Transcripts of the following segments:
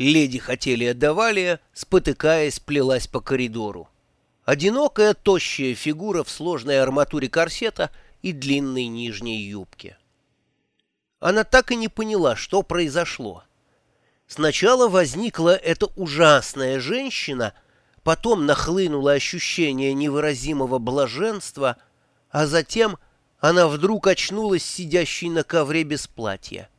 Леди Хотелия Давалия, спотыкаясь, плелась по коридору. Одинокая, тощая фигура в сложной арматуре корсета и длинной нижней юбке. Она так и не поняла, что произошло. Сначала возникла эта ужасная женщина, потом нахлынуло ощущение невыразимого блаженства, а затем она вдруг очнулась сидящей на ковре без платья.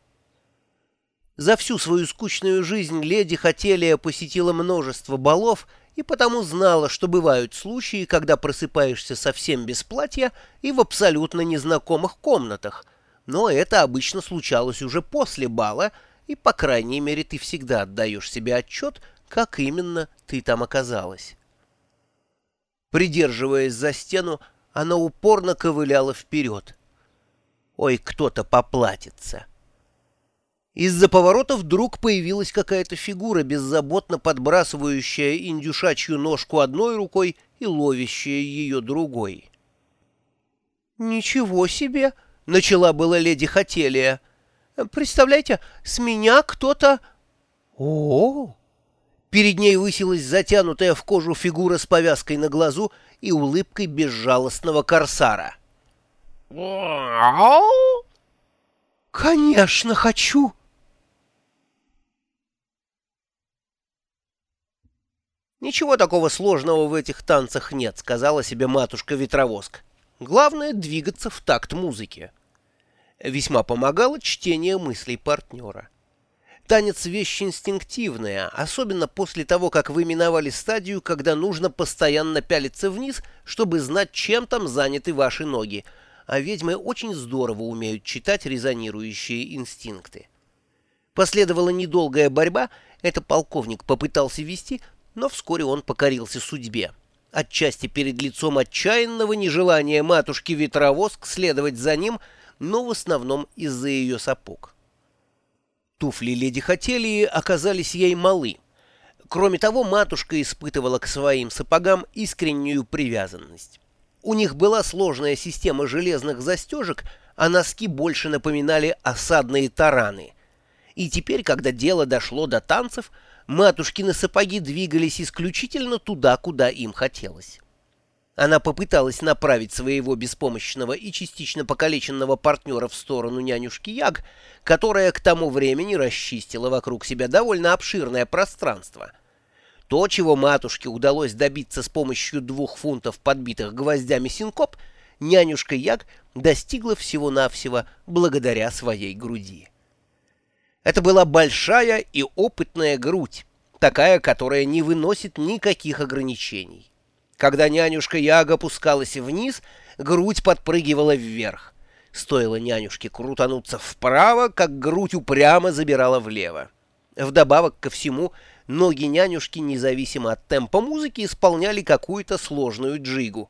За всю свою скучную жизнь леди Хотелия посетила множество балов и потому знала, что бывают случаи, когда просыпаешься совсем без платья и в абсолютно незнакомых комнатах, но это обычно случалось уже после бала, и, по крайней мере, ты всегда отдаешь себе отчет, как именно ты там оказалась. Придерживаясь за стену, она упорно ковыляла вперед. «Ой, кто-то поплатится!» Из-за поворота вдруг появилась какая-то фигура, беззаботно подбрасывающая индюшачью ножку одной рукой и ловящая ее другой. «Ничего себе!» — начала была леди Хотелия. «Представляете, с меня кто-то...» «О!» Перед ней высилась затянутая в кожу фигура с повязкой на глазу и улыбкой безжалостного корсара. «Конечно хочу!» «Ничего такого сложного в этих танцах нет», — сказала себе матушка-ветровоск. «Главное — двигаться в такт музыки». Весьма помогало чтение мыслей партнера. Танец — вещь инстинктивная, особенно после того, как вы миновали стадию, когда нужно постоянно пялиться вниз, чтобы знать, чем там заняты ваши ноги, а ведьмы очень здорово умеют читать резонирующие инстинкты. Последовала недолгая борьба, это полковник попытался вести, но вскоре он покорился судьбе. Отчасти перед лицом отчаянного нежелания матушки-ветровоск следовать за ним, но в основном из-за ее сапог. Туфли леди Хотелии оказались ей малы. Кроме того, матушка испытывала к своим сапогам искреннюю привязанность. У них была сложная система железных застежек, а носки больше напоминали осадные тараны. И теперь, когда дело дошло до танцев, матушкины сапоги двигались исключительно туда, куда им хотелось. Она попыталась направить своего беспомощного и частично покалеченного партнера в сторону нянюшки Яг, которая к тому времени расчистила вокруг себя довольно обширное пространство. То, чего матушке удалось добиться с помощью двух фунтов подбитых гвоздями синкоп, нянюшка Яг достигла всего-навсего благодаря своей груди. Это была большая и опытная грудь, такая, которая не выносит никаких ограничений. Когда нянюшка Яга опускалась вниз, грудь подпрыгивала вверх. Стоило нянюшке крутануться вправо, как грудь упрямо забирала влево. Вдобавок ко всему, ноги нянюшки, независимо от темпа музыки, исполняли какую-то сложную джигу.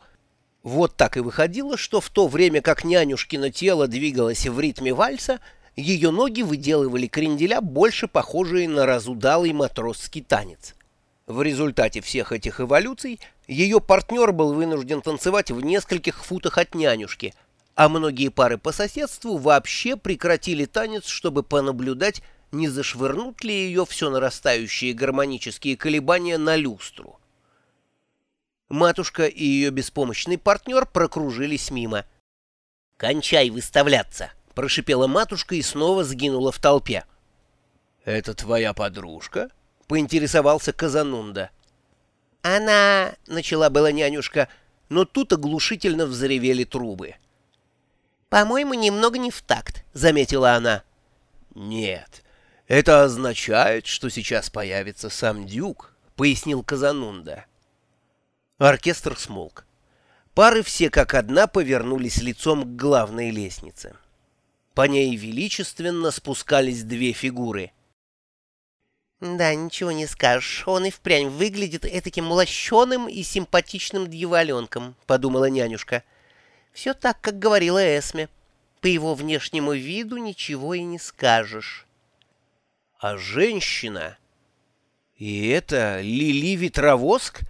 Вот так и выходило, что в то время как нянюшкино тело двигалось в ритме вальса, ее ноги выделывали кренделя, больше похожие на разудалый матросский танец. В результате всех этих эволюций ее партнер был вынужден танцевать в нескольких футах от нянюшки, а многие пары по соседству вообще прекратили танец, чтобы понаблюдать, не зашвырнут ли ее все нарастающие гармонические колебания на люстру. Матушка и ее беспомощный партнер прокружились мимо. «Кончай выставляться!» — прошипела матушка и снова сгинула в толпе. «Это твоя подружка?» — поинтересовался Казанунда. «Она...» — начала была нянюшка, но тут оглушительно взревели трубы. «По-моему, немного не в такт», — заметила она. «Нет, это означает, что сейчас появится сам Дюк», — пояснил Казанунда. Оркестр смолк. Пары все как одна повернулись лицом к главной лестнице. По ней величественно спускались две фигуры. «Да, ничего не скажешь, он и впрямь выглядит этаким лощеным и симпатичным дьяволенком», — подумала нянюшка. «Все так, как говорила Эсме. По его внешнему виду ничего и не скажешь». «А женщина...» «И это Лили Ветровоск?»